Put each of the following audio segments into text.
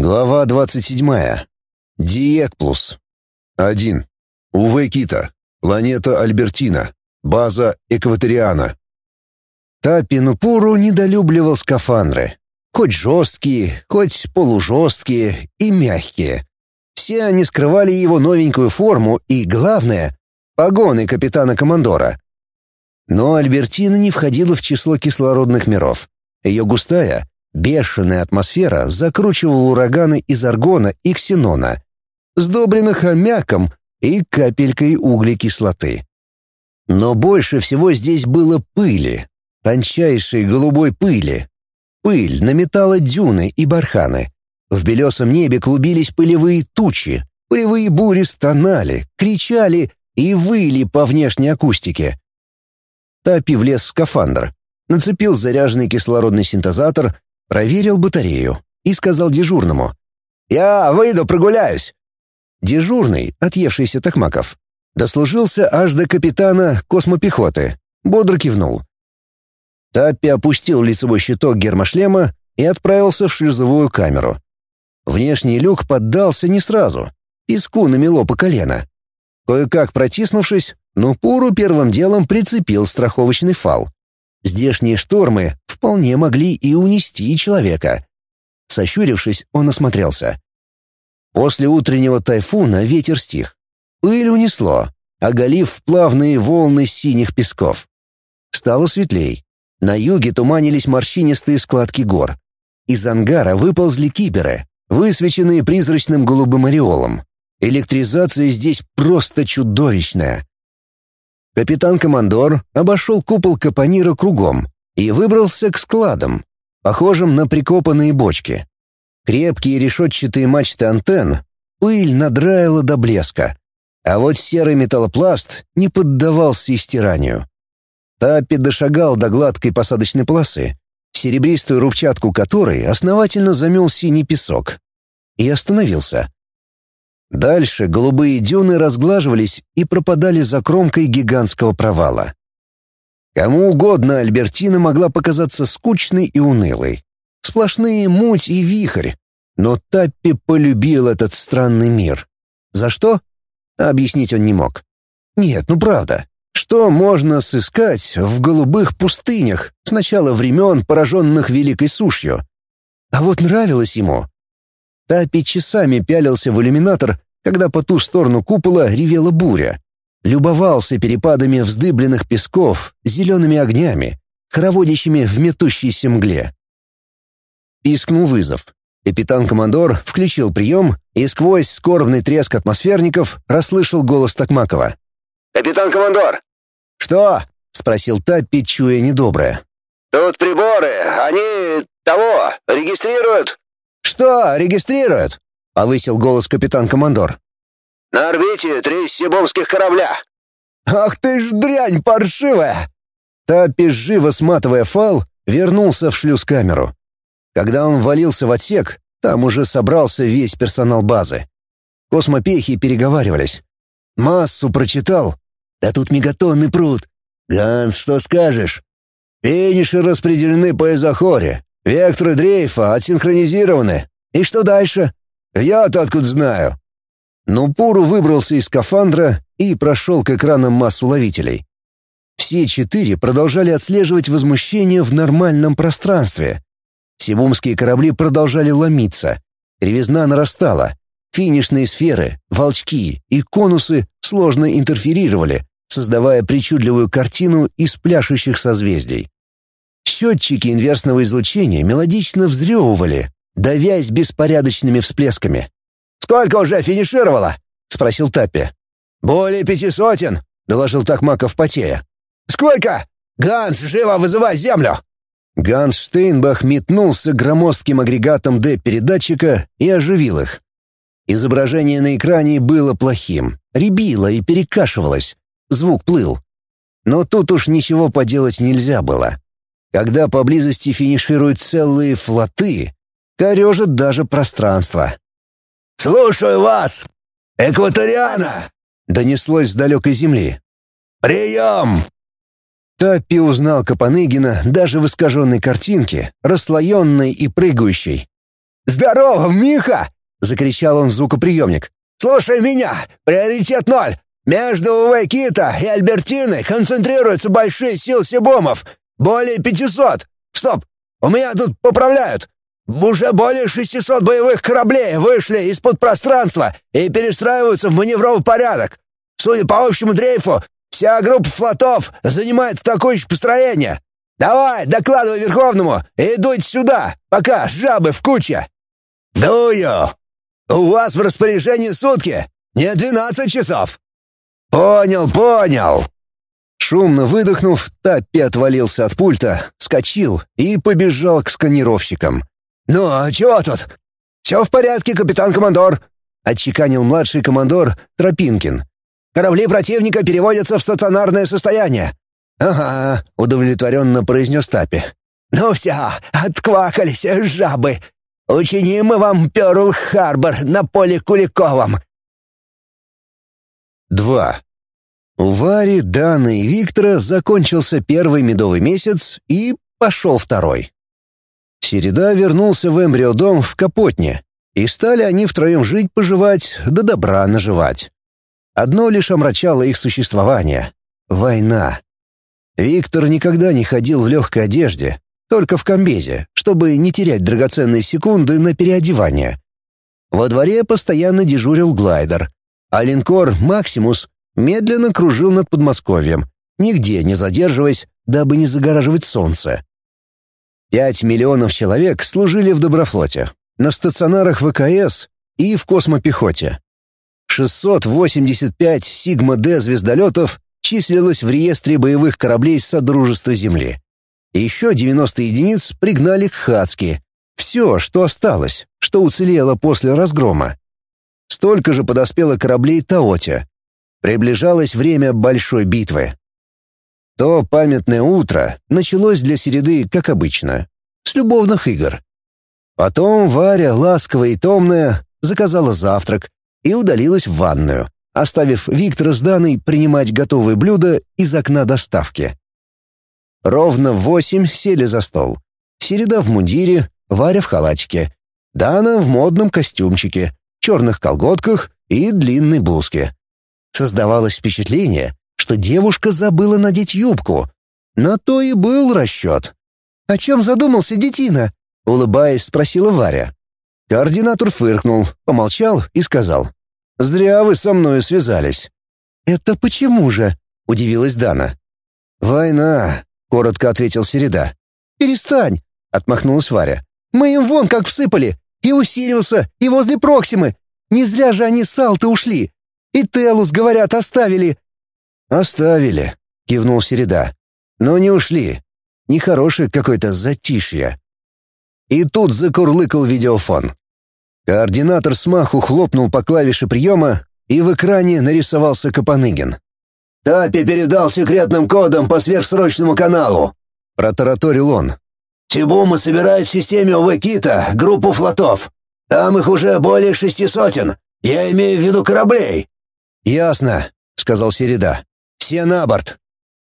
Глава 27. Диекплус. 1. УВ Кита. Планета Альбертина. База Экваториана. Тапи Нупуру недолюбливал скафандры. Хоть жесткие, хоть полужесткие и мягкие. Все они скрывали его новенькую форму и, главное, погоны капитана-командора. Но Альбертина не входила в число кислородных миров. Ее густая, Бешеная атмосфера закручивала ураганы из аргона и ксенона, сдобренных аммиаком и капелькой углекислоты. Но больше всего здесь было пыли, тончайшей голубой пыли. Пыль наметала дюны и барханы. В белесом небе клубились пылевые тучи, пылевые бури стонали, кричали и выли по внешней акустике. Тапи влез в скафандр, нацепил заряженный кислородный синтезатор Проверил батарею и сказал дежурному. «Я выйду прогуляюсь». Дежурный, отъевшийся Токмаков, дослужился аж до капитана космопехоты, бодро кивнул. Таппи опустил лицевой щиток гермошлема и отправился в шлюзовую камеру. Внешний люк поддался не сразу, песку намело по колено. Кое-как протиснувшись, Нупуру первым делом прицепил страховочный фал. Здешние штормы вполне могли и унести человека. Сощурившись, он осмотрелся. После утреннего тайфуна ветер стих. Пыль унесло, оголив плавные волны синих песков. Стало светлей. На юге туманились морщинистые складки гор. Из ангара выползли киберы, высвеченные призрачным голубым ореолом. Электризация здесь просто чудовищная. Капитан-командор обошел купол капонира кругом и выбрался к складам, похожим на прикопанные бочки. Крепкие решетчатые мачты антенн, пыль надраила до блеска, а вот серый металлопласт не поддавался истиранию. Таппи дошагал до гладкой посадочной полосы, серебристую рубчатку которой основательно замел синий песок, и остановился. Дальше голубые дюны разглаживались и пропадали за кромкой гигантского провала. Кому угодно Альбертина могла показаться скучной и унылой. Сплошные муть и вихрь. Но Таппи полюбил этот странный мир. За что? Объяснить он не мог. Нет, ну правда. Что можно сыскать в голубых пустынях с начала времен, пораженных великой сушью? А вот нравилось ему. Тапи часами пялился в иллюминатор, когда по ту сторону купола ревела буря. Любовался перепадами вздыбленных песков, зелеными огнями, хороводящими в метущейся мгле. Пискнул вызов. Капитан-командор включил прием и сквозь скорбный треск атмосферников расслышал голос Токмакова. «Капитан-командор!» «Что?» — спросил Таппи, чуя недоброе. «Тут приборы, они того, регистрируют «Что, регистрируют?» — повысил голос капитан-командор. «На орбите три сибомских корабля». «Ах ты ж дрянь паршивая!» Таппи, живо сматывая фал, вернулся в шлюз-камеру. Когда он валился в отсек, там уже собрался весь персонал базы. Космопехи переговаривались. Массу прочитал. Да тут мегатонный пруд. Ганс, что скажешь? Финиши распределены по изохоре. Векторы дрейфа отсинхронизированы. И что дальше? Я-то откуда знаю. Но Пуру выбрался из скафандра и прошел к экранам масс уловителей. Все четыре продолжали отслеживать возмущение в нормальном пространстве. Сибумские корабли продолжали ломиться. Ревизна нарастала. Финишные сферы, волчки и конусы сложно интерферировали, создавая причудливую картину из пляшущих созвездий. Счетчики инверсного излучения мелодично взрёвывали, давясь беспорядочными всплесками. «Сколько уже финишировало?» — спросил Таппи. «Более пяти сотен», — доложил Токмаков потея. «Сколько? Ганс, живо вызывай землю!» Ганс Штейнбах метнулся громоздким агрегатом Д-передатчика и оживил их. Изображение на экране было плохим, рябило и перекашивалось. Звук плыл. Но тут уж ничего поделать нельзя было. Когда поблизости финишируют целые флоты, корежит даже пространство. «Слушаю вас! Экваториана!» — донеслось с далекой земли. «Прием!» Таппи узнал Капаныгина даже в искаженной картинке, расслоенной и прыгающей. «Здорово, Миха!» — закричал он в звукоприемник. «Слушай меня! Приоритет ноль! Между Уэкита и Альбертиной концентрируются большие силы Сибомов. Более пятисот. Стоп! У меня тут поправляют. Уже более 600 боевых кораблей вышли из-под пространства и перестраиваются в маневровый порядок. Судя по общему дрейфу, вся группа флотов занимает же построение. Давай, докладывай Верховному и дуйте сюда, пока жабы в куче. Дую. У вас в распоряжении сутки, не 12 часов. Понял, понял. Шумно выдохнув, Таппи отвалился от пульта, вскочил и побежал к сканировщикам. «Ну, а чего тут?» «Все в порядке, капитан-командор», — отчеканил младший командор Тропинкин. «Корабли противника переводятся в стационарное состояние». «Ага», — удовлетворенно произнес Тапи. «Ну все, отквакались жабы. Учиним мы вам Пёрл-Харбор на поле Куликовом». Два. У Вари, Даны и Виктора закончился первый медовый месяц и пошел второй. Середа вернулся в эмбриодом в Капотне, и стали они втроем жить-поживать, да добра наживать. Одно лишь омрачало их существование — война. Виктор никогда не ходил в легкой одежде, только в комбезе, чтобы не терять драгоценные секунды на переодевание. Во дворе постоянно дежурил глайдер, а линкор «Максимус» медленно кружил над Подмосковьем, нигде не задерживаясь, дабы не загораживать солнце. Пять миллионов человек служили в Доброфлоте, на стационарах ВКС и в космопехоте. 685 Сигма-Д звездолетов числилось в реестре боевых кораблей Содружества Земли. Еще 90 единиц пригнали к Хацки. Все, что осталось, что уцелело после разгрома. Столько же подоспело кораблей Таоте. Приближалось время большой битвы. То памятное утро началось для Середы, как обычно, с любовных игр. Потом Варя, ласковая и томная, заказала завтрак и удалилась в ванную, оставив Виктора с Даной принимать готовые блюда из окна доставки. Ровно в восемь сели за стол. Середа в мундире, Варя в халатике, Дана в модном костюмчике, черных колготках и длинной блузке. Создавалось впечатление, что девушка забыла надеть юбку. На то и был расчет. «О чем задумался детина?» — улыбаясь, спросила Варя. Координатор фыркнул, помолчал и сказал. «Зря вы со мной связались». «Это почему же?» — удивилась Дана. «Война», — коротко ответил Середа. «Перестань», — отмахнулась Варя. «Мы им вон как всыпали. И у Сириуса, и возле Проксимы. Не зря же они с Алты ушли. И Телус, говорят, оставили. «Оставили», — кивнул Середа. «Но не ушли. Нехорошее какое-то затишье». И тут закурлыкал видеофон. Координатор смаху хлопнул по клавише приема, и в экране нарисовался Капаныгин. «Тапи передал секретным кодом по сверхсрочному каналу», — протараторил он. «Тибума собирает в системе ОВ-Кита группу флотов. Там их уже более шести сотен. Я имею в виду кораблей». «Ясно», — сказал Середа. Все на борт!»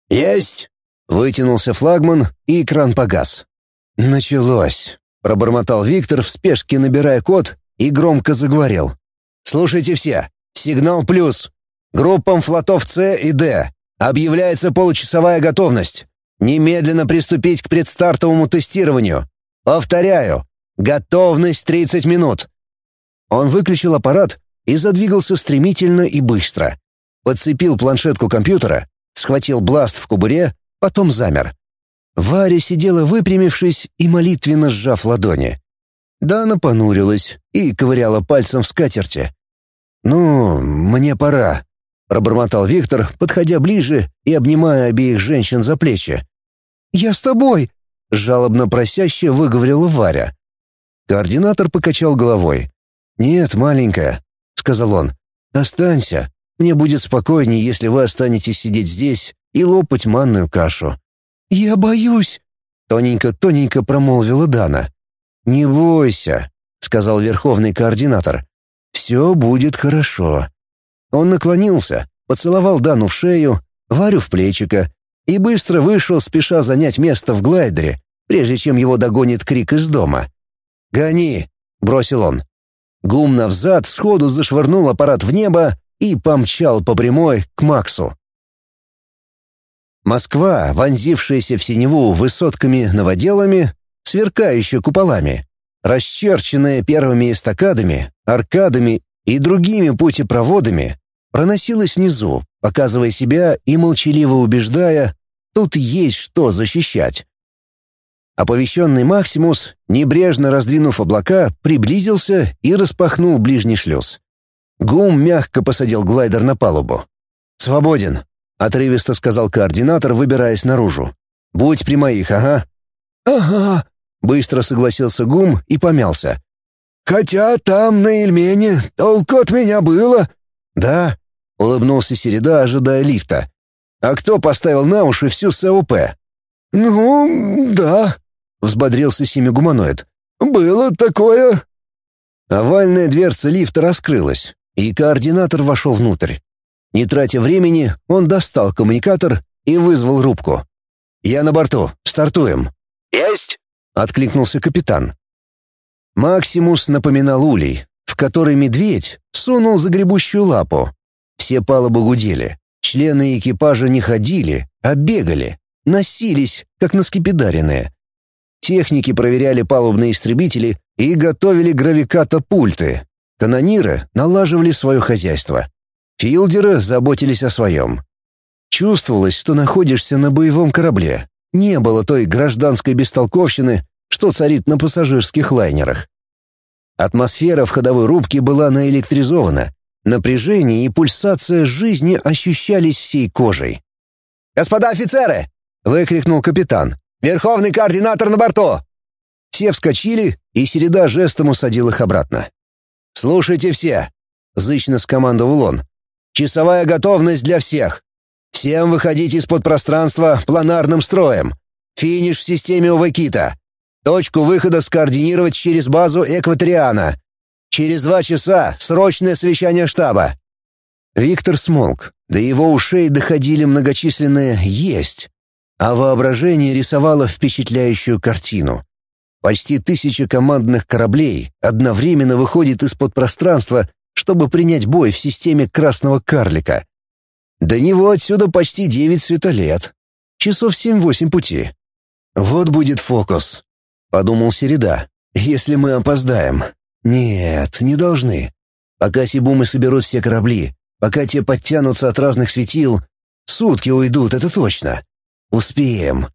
«Есть!» Вытянулся флагман, и экран погас. «Началось!» — пробормотал Виктор в спешке, набирая код, и громко заговорил. «Слушайте все! Сигнал плюс! Группам флотов С и Д объявляется получасовая готовность. Немедленно приступить к предстартовому тестированию. Повторяю, готовность 30 минут». Он выключил аппарат и задвигался стремительно и быстро подцепил планшетку компьютера, схватил бласт в кубуре, потом замер. Варя сидела выпрямившись и молитвенно сжав ладони. Дана понурилась и ковыряла пальцем в скатерти. «Ну, мне пора», — пробормотал Виктор, подходя ближе и обнимая обеих женщин за плечи. «Я с тобой», — жалобно просяще выговорила Варя. Координатор покачал головой. «Нет, маленькая», — сказал он, — «останься. Мне будет спокойнее, если вы останетесь сидеть здесь и лопать манную кашу». «Я боюсь», — тоненько-тоненько промолвила Дана. «Не бойся», — сказал верховный координатор. «Все будет хорошо». Он наклонился, поцеловал Дану в шею, Варю в плечико и быстро вышел, спеша занять место в глайдере, прежде чем его догонит крик из дома. «Гони!» — бросил он. Гум навзад сходу зашвырнул аппарат в небо и помчал по прямой к Максу. Москва, вонзившаяся в синеву высотками-новоделами, сверкающая куполами, расчерченная первыми эстакадами, аркадами и другими путепроводами, проносилась внизу, показывая себя и молчаливо убеждая, тут есть что защищать. Оповещенный Максимус, небрежно раздвинув облака, приблизился и распахнул ближний шлюз. Гум мягко посадил глайдер на палубу. «Свободен», — отрывисто сказал координатор, выбираясь наружу. «Будь при моих, ага». «Ага», — быстро согласился Гум и помялся. «Хотя там, на Эльмене, толку от меня было». «Да», — улыбнулся Середа, ожидая лифта. «А кто поставил на уши всю СОП?» «Ну, да», — взбодрился Семи-гуманоид. «Было такое». Овальная дверца лифта раскрылась, и координатор вошел внутрь. Не тратя времени, он достал коммуникатор и вызвал рубку. «Я на борту. Стартуем». «Есть!» — откликнулся капитан. Максимус напоминал улей, в который медведь сунул загребущую лапу. Все палубы гудели. Члены экипажа не ходили, а бегали, носились, как наскепидаренные. Техники проверяли палубные истребители и готовили гравиката-пульты. Канониры налаживали свое хозяйство. Филдеры заботились о своем. Чувствовалось, что находишься на боевом корабле. Не было той гражданской бестолковщины, что царит на пассажирских лайнерах. Атмосфера в ходовой рубке была наэлектризована. Напряжение и пульсация жизни ощущались всей кожей. «Господа офицеры!» — выкрикнул капитан. Верховный координатор на борту!» Все вскочили, и Середа жестом усадил их обратно. «Слушайте все!» — зычно скомандовал он. «Часовая готовность для всех. Всем выходить из-под пространства планарным строем. Финиш в системе УВКИТа. Точку выхода скоординировать через базу Экваториана. Через два часа срочное совещание штаба». Виктор смолк. До его ушей доходили многочисленные «есть», а воображение рисовало впечатляющую картину. Почти тысяча командных кораблей одновременно выходит из-под пространства, чтобы принять бой в системе Красного Карлика. До него отсюда почти девять светолет. Часов семь-восемь пути. «Вот будет фокус», — подумал Середа. «Если мы опоздаем». «Нет, не должны. Пока Сибумы соберут все корабли, пока те подтянутся от разных светил, сутки уйдут, это точно. Успеем.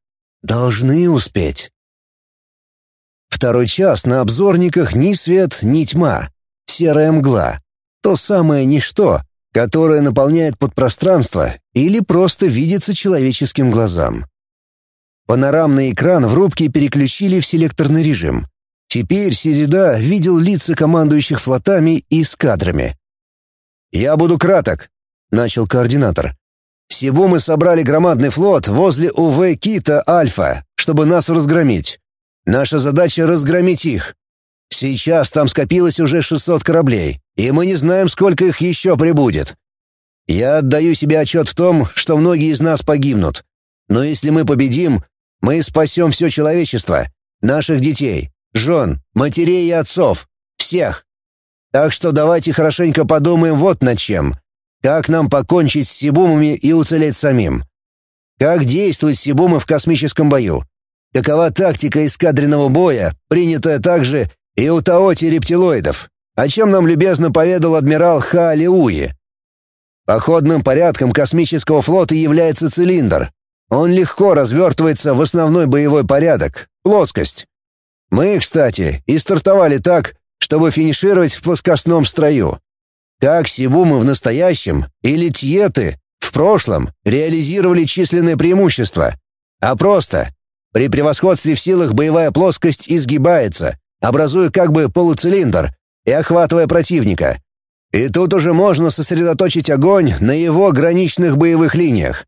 Должны успеть. Второй час на обзорниках ни свет, ни тьма. Серая мгла. То самое ничто, которое наполняет подпространство или просто видится человеческим глазам. Панорамный экран в рубке переключили в селекторный режим. Теперь Середа видел лица командующих флотами и эскадрами. «Я буду краток», — начал координатор. Сибу мы собрали громадный флот возле УВ Кита Альфа, чтобы нас разгромить. Наша задача — разгромить их. Сейчас там скопилось уже 600 кораблей, и мы не знаем, сколько их еще прибудет. Я отдаю себе отчет в том, что многие из нас погибнут. Но если мы победим, мы спасем все человечество, наших детей, жен, матерей и отцов, всех. Так что давайте хорошенько подумаем вот над чем. Как нам покончить с Сибумами и уцелеть самим? Как действуют Сибумы в космическом бою? Какова тактика эскадренного боя, принятая также и у Таоти рептилоидов? О чем нам любезно поведал адмирал Уи. Походным порядком космического флота является цилиндр. Он легко развертывается в основной боевой порядок — плоскость. Мы, кстати, и стартовали так, чтобы финишировать в плоскостном строю. Как Сибумы в настоящем или Тьеты в прошлом реализировали численное преимущество, а просто при превосходстве в силах боевая плоскость изгибается, образуя как бы полуцилиндр и охватывая противника. И тут уже можно сосредоточить огонь на его граничных боевых линиях.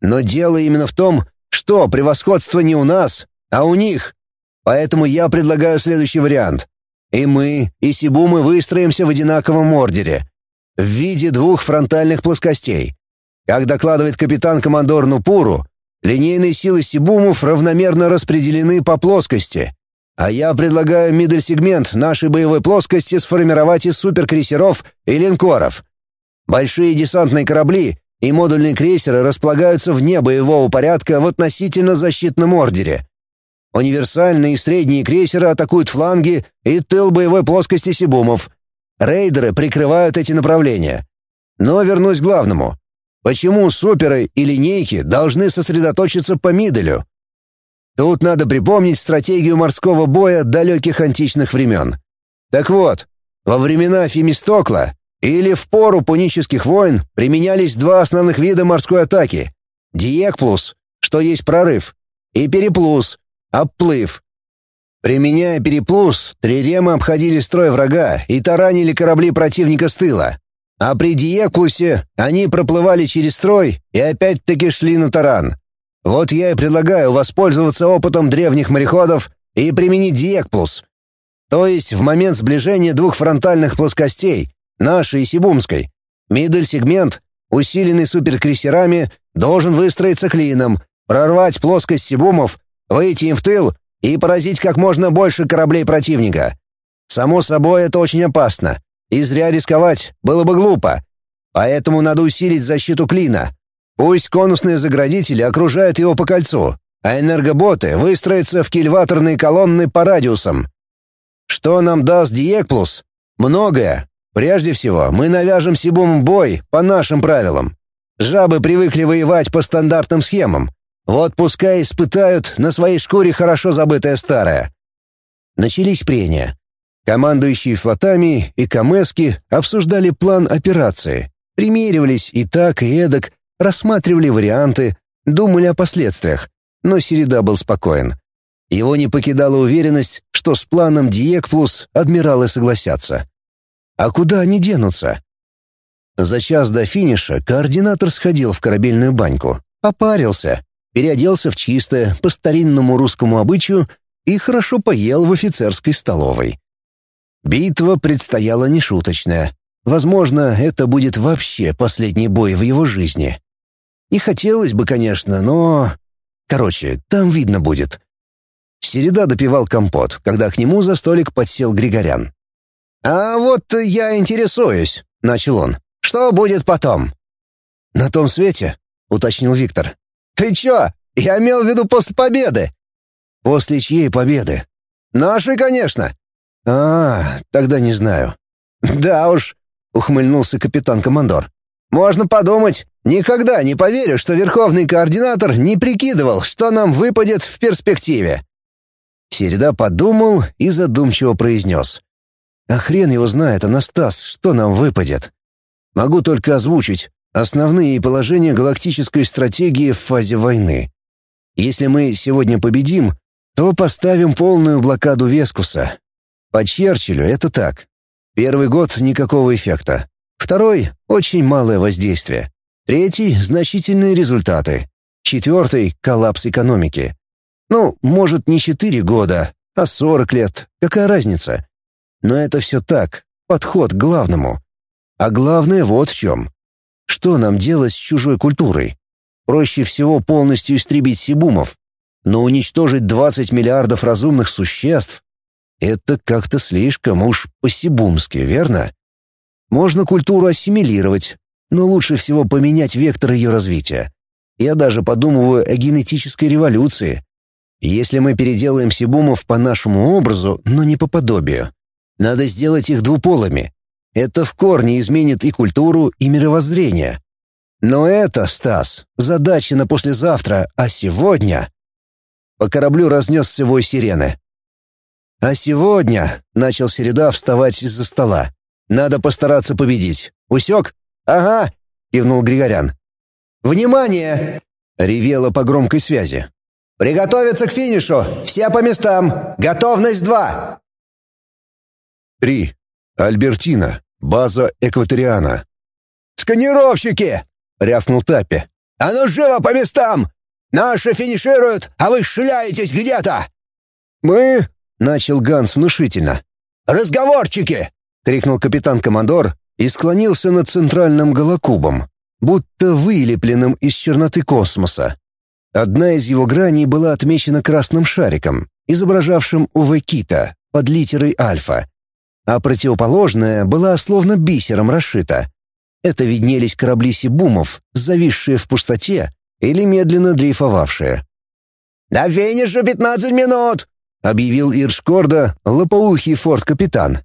Но дело именно в том, что превосходство не у нас, а у них. Поэтому я предлагаю следующий вариант. И мы, и Сибумы выстроимся в одинаковом ордере, в виде двух фронтальных плоскостей. Как докладывает капитан-командор Нупуру, линейные силы Сибумов равномерно распределены по плоскости. А я предлагаю мидл-сегмент нашей боевой плоскости сформировать из суперкрейсеров и линкоров. Большие десантные корабли и модульные крейсеры располагаются вне боевого порядка в относительно защитном ордере. Универсальные и средние крейсеры атакуют фланги и тыл боевой плоскости Сибумов. Рейдеры прикрывают эти направления. Но вернусь к главному. Почему суперы и линейки должны сосредоточиться по миделю? Тут надо припомнить стратегию морского боя далеких античных времен. Так вот, во времена Фемистокла или в пору пунических войн применялись два основных вида морской атаки — диекплус, что есть прорыв, и переплус, обплыв. Применяя переплус, триремы обходили строй врага и таранили корабли противника с тыла. А при диекплусе они проплывали через строй и опять-таки шли на таран. Вот я и предлагаю воспользоваться опытом древних мореходов и применить диекплус. То есть в момент сближения двух фронтальных плоскостей, нашей и Сибумской, мидель-сегмент, усиленный суперкрейсерами, должен выстроиться клином, прорвать плоскость Сибумов, выйти им в тыл и поразить как можно больше кораблей противника. Само собой, это очень опасно, и зря рисковать было бы глупо. Поэтому надо усилить защиту клина, Пусть конусные заградители окружают его по кольцу, а энергоботы выстроятся в кильваторные колонны по радиусам. Что нам даст Диекплус? Многое. Прежде всего, мы навяжем Сибум бой по нашим правилам. Жабы привыкли воевать по стандартным схемам. Вот пускай испытают на своей шкуре хорошо забытое старое. Начались прения. Командующие флотами и Камески обсуждали план операции, примеривались и так, и эдак, рассматривали варианты, думали о последствиях, но Середа был спокоен. Его не покидала уверенность, что с планом Диек плюс адмиралы согласятся. А куда они денутся? За час до финиша координатор сходил в корабельную баньку, попарился, переоделся в чистое, по старинному русскому обычаю и хорошо поел в офицерской столовой. Битва предстояла нешуточная. Возможно, это будет вообще последний бой в его жизни. Не хотелось бы, конечно, но... Короче, там видно будет. Середа допивал компот, когда к нему за столик подсел Григорян. «А вот я интересуюсь», — начал он. «Что будет потом?» «На том свете», — уточнил Виктор. «Ты чё? Я имел в виду после победы». «После чьей победы?» «Нашей, конечно». «А, тогда не знаю». «Да уж», — ухмыльнулся капитан-командор. «Можно подумать, Никогда не поверю, что верховный координатор не прикидывал, что нам выпадет в перспективе. Середа подумал и задумчиво произнес. А хрен его знает, Анастас, что нам выпадет. Могу только озвучить основные положения галактической стратегии в фазе войны. Если мы сегодня победим, то поставим полную блокаду Вескуса. По Черчиллю это так. Первый год никакого эффекта. Второй — очень малое воздействие. Третий — значительные результаты. Четвертый — коллапс экономики. Ну, может, не четыре года, а сорок лет. Какая разница? Но это все так, подход к главному. А главное вот в чем. Что нам делать с чужой культурой? Проще всего полностью истребить сибумов. Но уничтожить 20 миллиардов разумных существ — это как-то слишком уж по-сибумски, верно? Можно культуру ассимилировать, но лучше всего поменять вектор ее развития. Я даже подумываю о генетической революции. Если мы переделаем сибумов по нашему образу, но не по подобию, надо сделать их двуполыми. Это в корне изменит и культуру, и мировоззрение. Но это, Стас, задача на послезавтра, а сегодня... По кораблю разнесся вой сирены. «А сегодня», — начал Середа вставать из-за стола, — «надо постараться победить. Усек?» «Ага», — кивнул Григорян. «Внимание!» — ревело по громкой связи. «Приготовиться к финишу! Все по местам! Готовность два!» Три. Альбертина. База Экваториана. «Сканировщики!» — рявкнул Таппи. «А ну живо по местам! Наши финишируют, а вы шляетесь где-то!» «Мы...» — начал Ганс внушительно. «Разговорчики!» — крикнул капитан-командор, и склонился над центральным голокубом, будто вылепленным из черноты космоса. Одна из его граней была отмечена красным шариком, изображавшем УВ-кита под литерой альфа, а противоположная была словно бисером расшита. Это виднелись корабли Сибумов, зависшие в пустоте или медленно дрейфовавшие. «На финишу пятнадцать минут!» — объявил Иршкорда, лопоухий форт-капитан.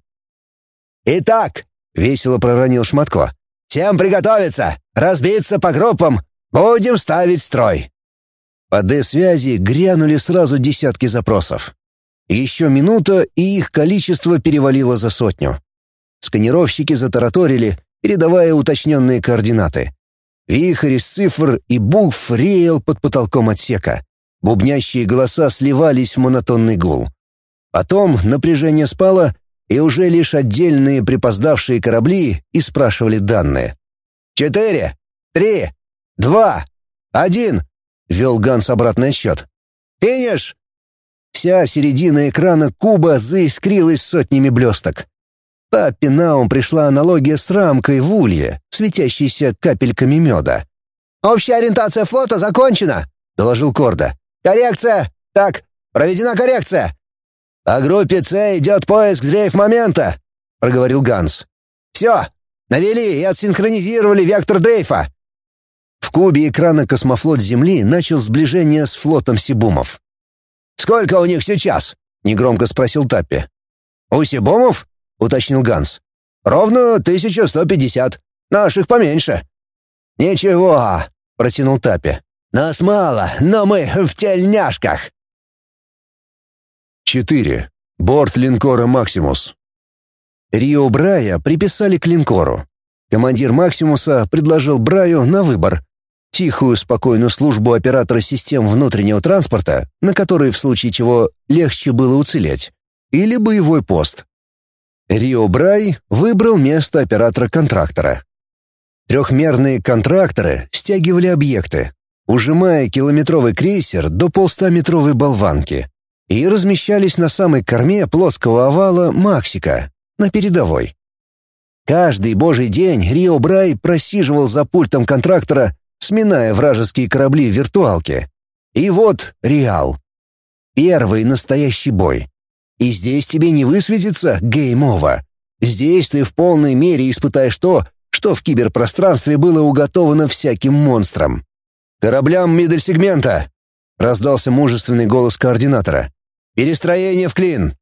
«Итак», — весело проронил Шматко, — «всем приготовиться, разбиться по группам, будем ставить строй». По Д-связи грянули сразу десятки запросов. Еще минута, и их количество перевалило за сотню. Сканировщики затараторили, передавая уточненные координаты. Вихрь из цифр и букв реял под потолком отсека. Бубнящие голоса сливались в монотонный гул. Потом напряжение спало, и уже лишь отдельные припоздавшие корабли и спрашивали данные. «Четыре, три, два, один», — вел Ганс обратный отсчет. «Финиш!» Вся середина экрана куба заискрилась сотнями блесток. Папе на ум пришла аналогия с рамкой в улье, светящейся капельками меда. «Общая ориентация флота закончена», — доложил Корда. «Коррекция! Так, проведена коррекция!» «По группе С идет поиск дрейф-момента», — проговорил Ганс. «Все, навели и отсинхронизировали вектор дрейфа». В кубе экрана космофлот Земли начал сближение с флотом Сибумов. «Сколько у них сейчас?» — негромко спросил Таппи. «У Сибумов?» — уточнил Ганс. «Ровно 1150. Наших поменьше». «Ничего», — протянул Таппи. Нас мало, но мы в тельняшках. 4. Борт линкора «Максимус». Рио Брая приписали к линкору. Командир «Максимуса» предложил Браю на выбор тихую, спокойную службу оператора систем внутреннего транспорта, на которой, в случае чего, легче было уцелеть, или боевой пост. Рио Брай выбрал место оператора-контрактора. Трехмерные контракторы стягивали объекты, ужимая километровый крейсер до полстаметровой болванки, и размещались на самой корме плоского овала Максика, на передовой. Каждый божий день Рио Брай просиживал за пультом контрактора, сминая вражеские корабли в виртуалке. И вот Реал. Первый настоящий бой. И здесь тебе не высветится game over. Здесь ты в полной мере испытаешь то, что в киберпространстве было уготовано всяким монстрам. «Кораблям middle-сегмента!» — раздался мужественный голос координатора. «Перестроение в клин!»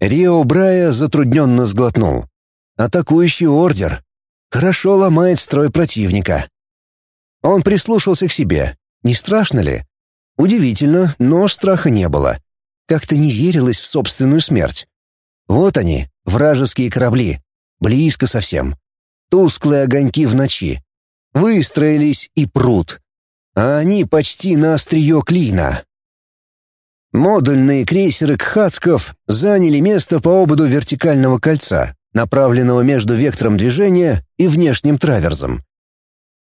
Рио Брая затрудненно сглотнул. «Атакующий ордер. Хорошо ломает строй противника». Он прислушался к себе. Не страшно ли? Удивительно, но страха не было. Как-то не верилось в собственную смерть. Вот они, вражеские корабли. Близко совсем. Тусклые огоньки в ночи. Выстроились и прут а они почти на острие клина. Модульные крейсеры Кхацков заняли место по ободу вертикального кольца, направленного между вектором движения и внешним траверзом.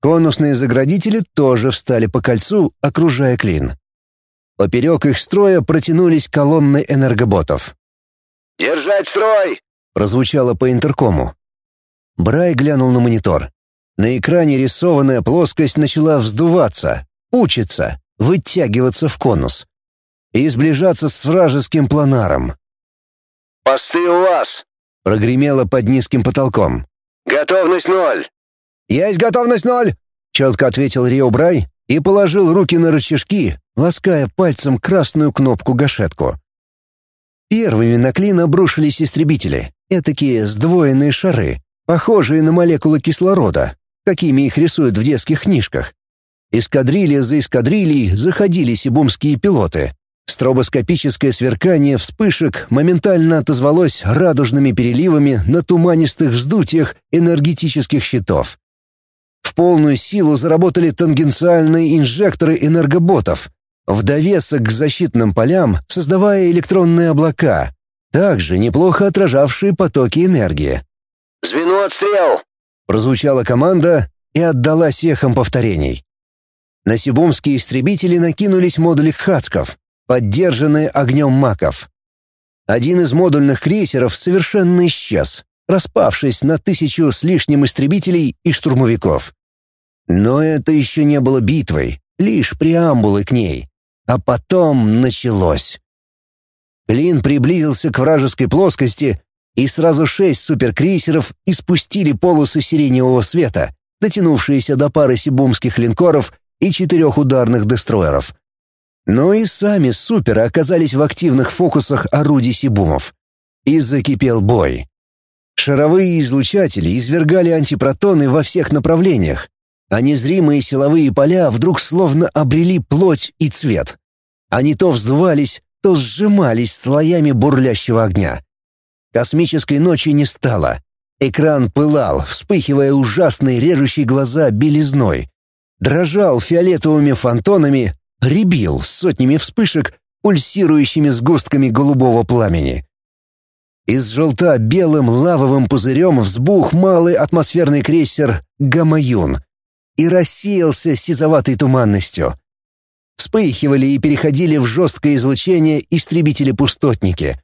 Конусные заградители тоже встали по кольцу, окружая клин. Поперек их строя протянулись колонны энергоботов. «Держать строй!» — прозвучало по интеркому. Брай глянул на монитор. На экране рисованная плоскость начала вздуваться, учиться, вытягиваться в конус и сближаться с вражеским планаром. «Посты у вас!» — прогремело под низким потолком. «Готовность ноль!» «Есть готовность ноль!» — четко ответил Рио Брай и положил руки на рычажки, лаская пальцем красную кнопку-гашетку. Первыми на клин обрушились истребители, этакие сдвоенные шары, похожие на молекулы кислорода, какими их рисуют в детских книжках. Эскадрилья за эскадрильей заходили сибумские пилоты. Стробоскопическое сверкание вспышек моментально отозвалось радужными переливами на туманистых вздутиях энергетических щитов. Полную силу заработали тангенциальные инжекторы энергоботов, в довесок к защитным полям создавая электронные облака, также неплохо отражавшие потоки энергии. «Звено отстрел!» Прозвучала команда и отдалась эхом повторений. На сибумские истребители накинулись модули хацков, поддержанные огнем маков. Один из модульных крейсеров совершенно исчез, распавшись на тысячу с лишним истребителей и штурмовиков. Но это еще не было битвой, лишь преамбулы к ней. А потом началось. Клин приблизился к вражеской плоскости, и сразу шесть суперкрейсеров испустили полосы сиреневого света, дотянувшиеся до пары сибумских линкоров и четырех ударных дестроеров. Но и сами суперы оказались в активных фокусах орудий сибумов. И закипел бой. Шаровые излучатели извергали антипротоны во всех направлениях, а незримые силовые поля вдруг словно обрели плоть и цвет. Они то вздувались, то сжимались слоями бурлящего огня. Космической ночи не стало. Экран пылал, вспыхивая ужасной режущей глаза белизной. Дрожал фиолетовыми фонтонами, рябил сотнями вспышек, пульсирующими сгустками голубого пламени. Из желта белым лавовым пузырем взбух малый атмосферный крейсер «Гамаюн» и рассеялся сизоватой туманностью. Вспыхивали и переходили в жесткое излучение истребители-пустотники.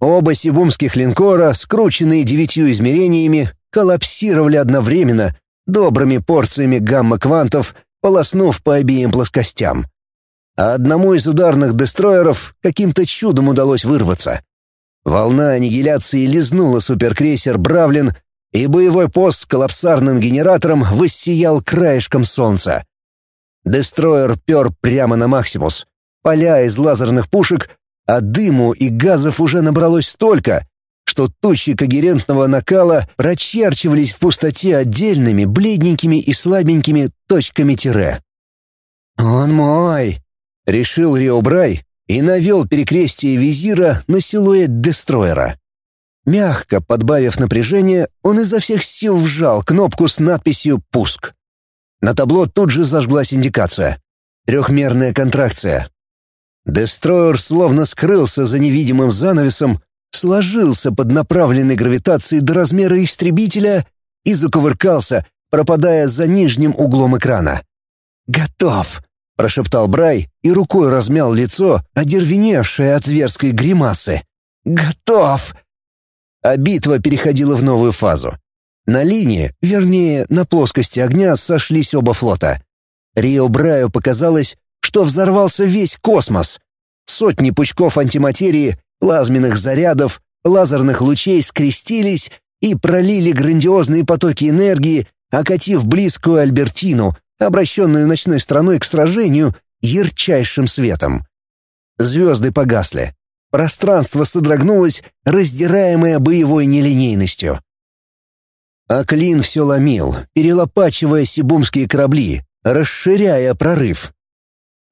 Оба сибумских линкора, скрученные девятью измерениями, коллапсировали одновременно, добрыми порциями гамма-квантов, полоснув по обеим плоскостям. А одному из ударных дестроеров каким-то чудом удалось вырваться. Волна аннигиляции лизнула суперкрейсер «Бравлин», и боевой пост с коллапсарным генератором воссиял краешком солнца. Дестроер пер прямо на Максимус. Поля из лазерных пушек, а дыму и газов уже набралось столько, что тучи когерентного накала прочерчивались в пустоте отдельными, бледненькими и слабенькими точками тире. «Он мой!» — решил Рио Брай и навел перекрестие визира на силуэт дестроера. Мягко подбавив напряжение, он изо всех сил вжал кнопку с надписью «Пуск». На табло тут же зажглась индикация. Трехмерная контракция. Дестроер словно скрылся за невидимым занавесом, сложился под направленной гравитацией до размера истребителя и закувыркался, пропадая за нижним углом экрана. «Готов!» — прошептал Брай и рукой размял лицо, одервеневшее от зверской гримасы. «Готов!» А битва переходила в новую фазу. На линии, вернее, на плоскости огня сошлись оба флота. Рио Браю показалось, что взорвался весь космос. Сотни пучков антиматерии, плазменных зарядов, лазерных лучей скрестились и пролили грандиозные потоки энергии, окатив близкую Альбертину, обращенную ночной страной к сражению, ярчайшим светом. Звезды погасли. Пространство содрогнулось, раздираемое боевой нелинейностью. А клин все ломил, перелопачивая сибумские корабли, расширяя прорыв.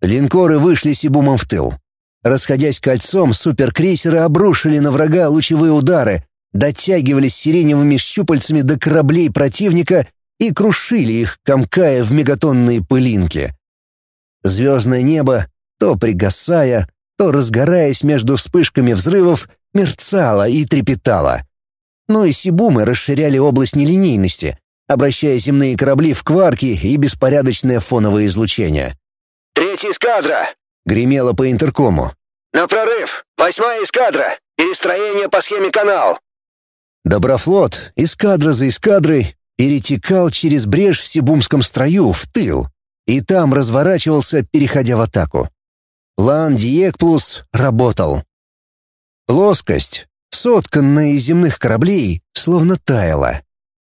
Линкоры вышли Сибумом в тыл. Расходясь кольцом, суперкрейсеры обрушили на врага лучевые удары, дотягивались сиреневыми щупальцами до кораблей противника и крушили их, комкая в мегатонные пылинки. Звездное небо, то пригасая, то разгораясь между вспышками взрывов, мерцало и трепетало. Но и Сибумы расширяли область нелинейности, обращая земные корабли в кварки и беспорядочное фоновое излучение. «Третья эскадра!» — гремело по интеркому. «На прорыв! Восьмая эскадра! Перестроение по схеме канал!» Доброфлот, эскадра за эскадрой, перетекал через брешь в Сибумском строю в тыл, и там разворачивался, переходя в атаку. План Диекплус работал. Плоскость, сотканная из земных кораблей, словно таяла.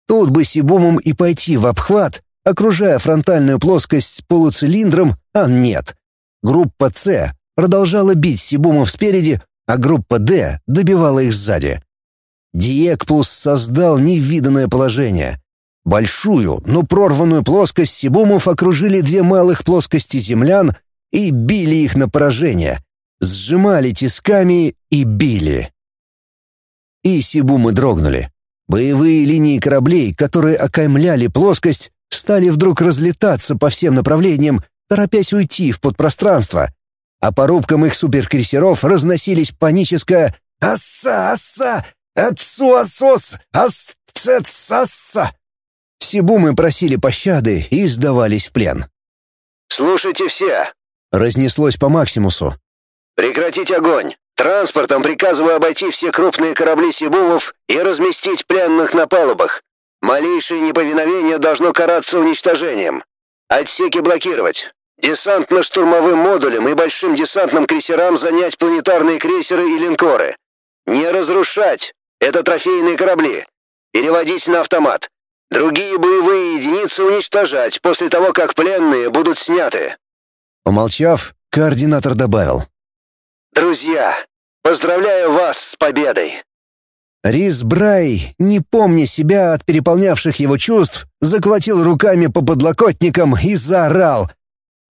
Тут бы Сибумом и пойти в обхват, окружая фронтальную плоскость полуцилиндром, а нет. Группа «С» продолжала бить Сибумов спереди, а группа «Д» добивала их сзади. Диекплус создал невиданное положение. Большую, но прорванную плоскость Сибумов окружили две малых плоскости землян и били их на поражение, сжимали тисками и били. И Сибумы дрогнули. Боевые линии кораблей, которые окаймляли плоскость, стали вдруг разлетаться по всем направлениям, торопясь уйти в подпространство, а по рубкам их суперкрейсеров разносились паническое «Асса! Асса! Отцу Асос! Асцец Асса!» Сибумы просили пощады и сдавались в плен. «Слушайте все!» — разнеслось по Максимусу. «Прекратить огонь! Транспортом приказываю обойти все крупные корабли Сибумов и разместить пленных на палубах. Малейшее неповиновение должно караться уничтожением. Отсеки блокировать. Десантно-штурмовым модулям и большим десантным крейсерам занять планетарные крейсеры и линкоры. Не разрушать. Это трофейные корабли. Переводить на автомат. Другие боевые единицы уничтожать после того, как пленные будут сняты. Помолчав, координатор добавил. «Друзья, поздравляю вас с победой!» Рис Брай, не помня себя от переполнявших его чувств, заколотил руками по подлокотникам и заорал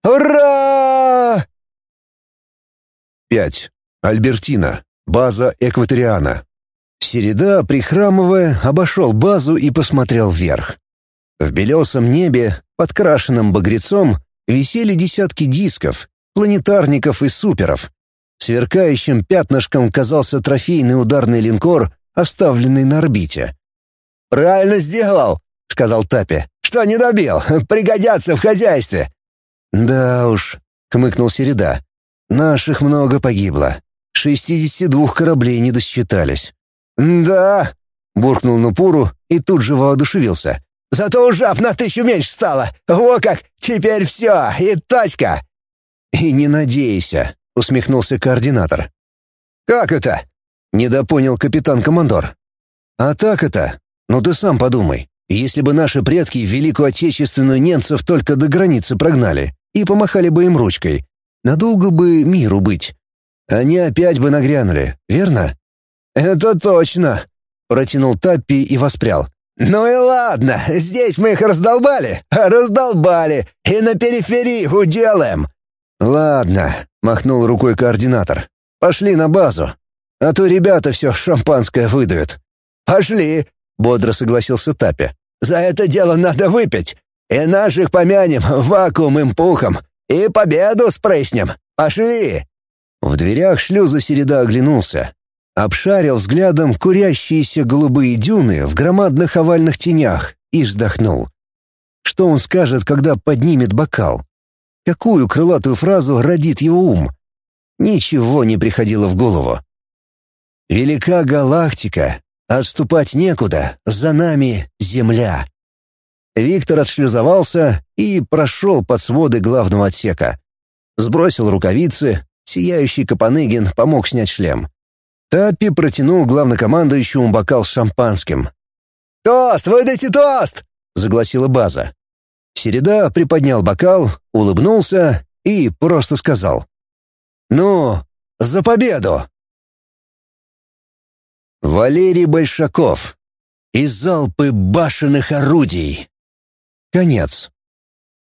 «Ура!» 5. Альбертина. База Экваториана. Середа, прихрамывая, обошел базу и посмотрел вверх. В белесом небе, подкрашенном багрецом, висели десятки дисков, планетарников и суперов. Сверкающим пятнышком казался трофейный ударный линкор, оставленный на орбите. «Правильно сделал», — сказал Тапи. «Что не добил? Пригодятся в хозяйстве». «Да уж», — хмыкнул Середа. «Наших много погибло. Шестидесяти двух кораблей не досчитались». «Да», — буркнул Нупуру и тут же воодушевился. «Зато ужав на тысячу меньше стало. Во как! Теперь все, и точка!» «И не надейся», — усмехнулся координатор. «Как это?» — недопонял капитан-командор. «А так это? Ну ты сам подумай. Если бы наши предки Великую Отечественную немцев только до границы прогнали и помахали бы им ручкой, надолго бы миру быть. Они опять бы нагрянули, верно?» «Это точно», — протянул Таппи и воспрял. «Ну и ладно, здесь мы их раздолбали, раздолбали, и на периферии уделаем». «Ладно», — махнул рукой координатор. «Пошли на базу, а то ребята все шампанское выдают». «Пошли», — бодро согласился Тапи. «За это дело надо выпить, и наших помянем вакуум им пухом, и победу спрыснем. Пошли!» В дверях шлюза Середа оглянулся. Обшарил взглядом курящиеся голубые дюны в громадных овальных тенях и вздохнул. Что он скажет, когда поднимет бокал? Какую крылатую фразу родит его ум? Ничего не приходило в голову. «Велика галактика, отступать некуда, за нами земля». Виктор отшлюзовался и прошел под своды главного отсека. Сбросил рукавицы, сияющий Капаныгин помог снять шлем. Таппи протянул главнокомандующему бокал с шампанским. «Тост! Выдайте тост!» — загласила база. Середа приподнял бокал, улыбнулся и просто сказал. «Ну, за победу!» Валерий Большаков. Из залпы башенных орудий. Конец.